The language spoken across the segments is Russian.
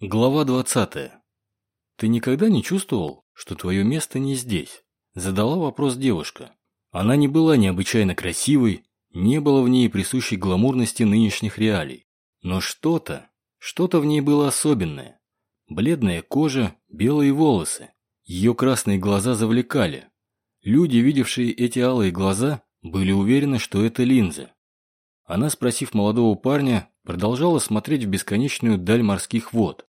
Глава 20. «Ты никогда не чувствовал, что твое место не здесь?» Задала вопрос девушка. Она не была необычайно красивой, не было в ней присущей гламурности нынешних реалий. Но что-то, что-то в ней было особенное. Бледная кожа, белые волосы. Ее красные глаза завлекали. Люди, видевшие эти алые глаза, были уверены, что это линзы. Она, спросив молодого парня, продолжала смотреть в бесконечную даль морских вод.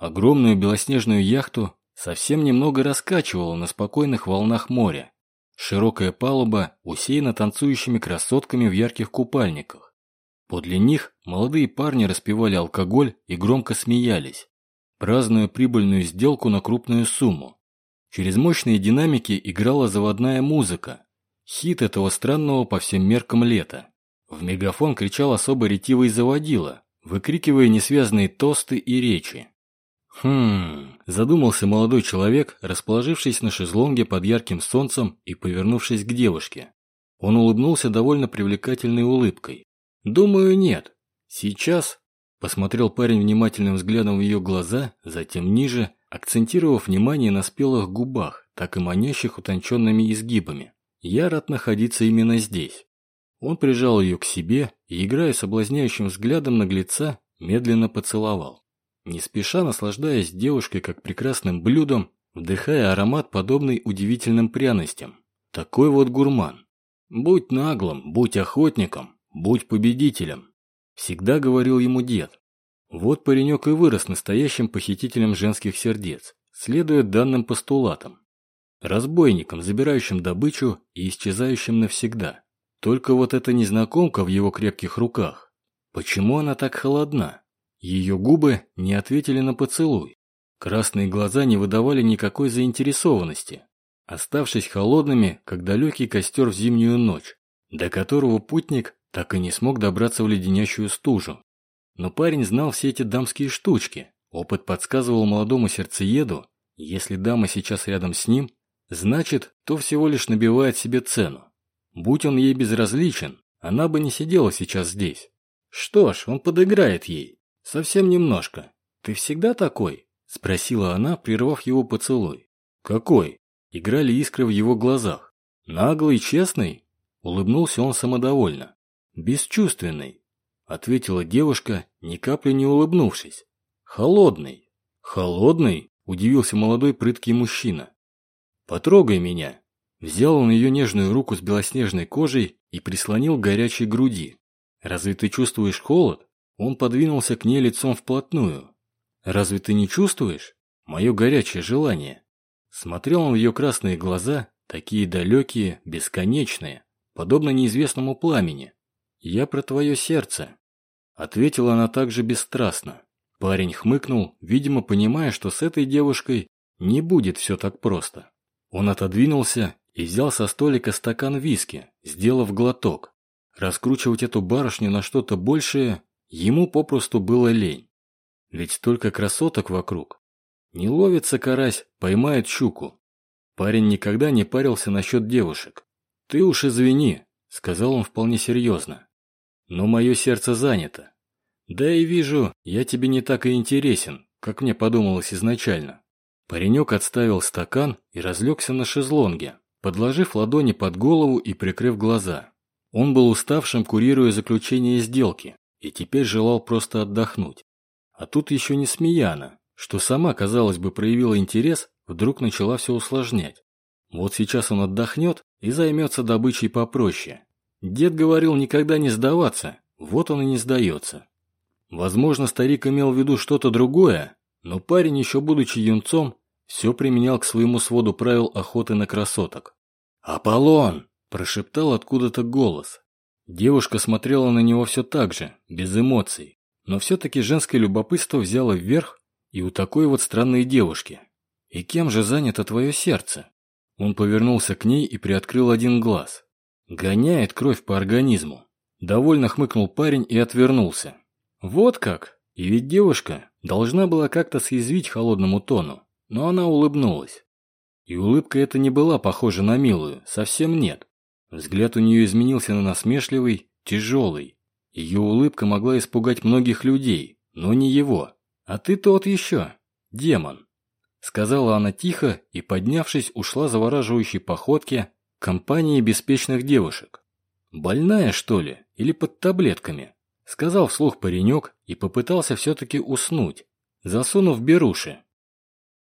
Огромную белоснежную яхту совсем немного раскачивала на спокойных волнах моря. Широкая палуба усеяна танцующими красотками в ярких купальниках. Подле них молодые парни распивали алкоголь и громко смеялись, празднуя прибыльную сделку на крупную сумму. Через мощные динамики играла заводная музыка, хит этого странного по всем меркам лета. В мегафон кричал особо ретивый заводила, выкрикивая несвязные тосты и речи. Хм, задумался молодой человек, расположившись на шезлонге под ярким солнцем и повернувшись к девушке. Он улыбнулся довольно привлекательной улыбкой. «Думаю, нет. Сейчас...» Посмотрел парень внимательным взглядом в ее глаза, затем ниже, акцентировав внимание на спелых губах, так и манящих утонченными изгибами. «Я рад находиться именно здесь». Он прижал ее к себе и, играя соблазняющим взглядом наглеца, медленно поцеловал не спеша наслаждаясь девушкой как прекрасным блюдом, вдыхая аромат, подобный удивительным пряностям. Такой вот гурман. Будь наглым, будь охотником, будь победителем. Всегда говорил ему дед. Вот паренек и вырос настоящим похитителем женских сердец, следуя данным постулатам. Разбойником, забирающим добычу и исчезающим навсегда. Только вот эта незнакомка в его крепких руках. Почему она так холодна? Ее губы не ответили на поцелуй. Красные глаза не выдавали никакой заинтересованности, оставшись холодными, как далекий костер в зимнюю ночь, до которого путник так и не смог добраться в леденящую стужу. Но парень знал все эти дамские штучки. Опыт подсказывал молодому сердцееду, если дама сейчас рядом с ним, значит, то всего лишь набивает себе цену. Будь он ей безразличен, она бы не сидела сейчас здесь. Что ж, он подыграет ей. «Совсем немножко. Ты всегда такой?» – спросила она, прервав его поцелуй. «Какой?» – играли искры в его глазах. «Наглый, честный?» – улыбнулся он самодовольно. «Бесчувственный», – ответила девушка, ни капли не улыбнувшись. «Холодный». «Холодный?» – удивился молодой прыткий мужчина. «Потрогай меня». Взял он ее нежную руку с белоснежной кожей и прислонил к горячей груди. «Разве ты чувствуешь холод?» Он подвинулся к ней лицом вплотную. «Разве ты не чувствуешь? Мое горячее желание». Смотрел он в ее красные глаза, такие далекие, бесконечные, подобно неизвестному пламени. «Я про твое сердце», — ответила она также бесстрастно. Парень хмыкнул, видимо, понимая, что с этой девушкой не будет все так просто. Он отодвинулся и взял со столика стакан виски, сделав глоток. Раскручивать эту барышню на что-то большее Ему попросту было лень. Ведь столько красоток вокруг. Не ловится карась, поймает щуку. Парень никогда не парился насчет девушек. «Ты уж извини», — сказал он вполне серьезно. «Но мое сердце занято. Да и вижу, я тебе не так и интересен, как мне подумалось изначально». Паренек отставил стакан и разлегся на шезлонге, подложив ладони под голову и прикрыв глаза. Он был уставшим, курируя заключение сделки, и теперь желал просто отдохнуть. А тут еще не Смеяна, что сама, казалось бы, проявила интерес, вдруг начала все усложнять. Вот сейчас он отдохнет и займется добычей попроще. Дед говорил никогда не сдаваться, вот он и не сдается. Возможно, старик имел в виду что-то другое, но парень, еще будучи юнцом, все применял к своему своду правил охоты на красоток. «Аполлон!» – прошептал откуда-то голос. Девушка смотрела на него все так же, без эмоций. Но все-таки женское любопытство взяло вверх и у такой вот странной девушки. «И кем же занято твое сердце?» Он повернулся к ней и приоткрыл один глаз. Гоняет кровь по организму. Довольно хмыкнул парень и отвернулся. Вот как! И ведь девушка должна была как-то съязвить холодному тону, но она улыбнулась. И улыбка эта не была похожа на милую, совсем нет. Взгляд у нее изменился на насмешливый, тяжелый. Ее улыбка могла испугать многих людей, но не его. А ты тот еще, демон. Сказала она тихо и, поднявшись, ушла завораживающей походке компании беспечных девушек. «Больная, что ли? Или под таблетками?» Сказал вслух паренек и попытался все-таки уснуть, засунув беруши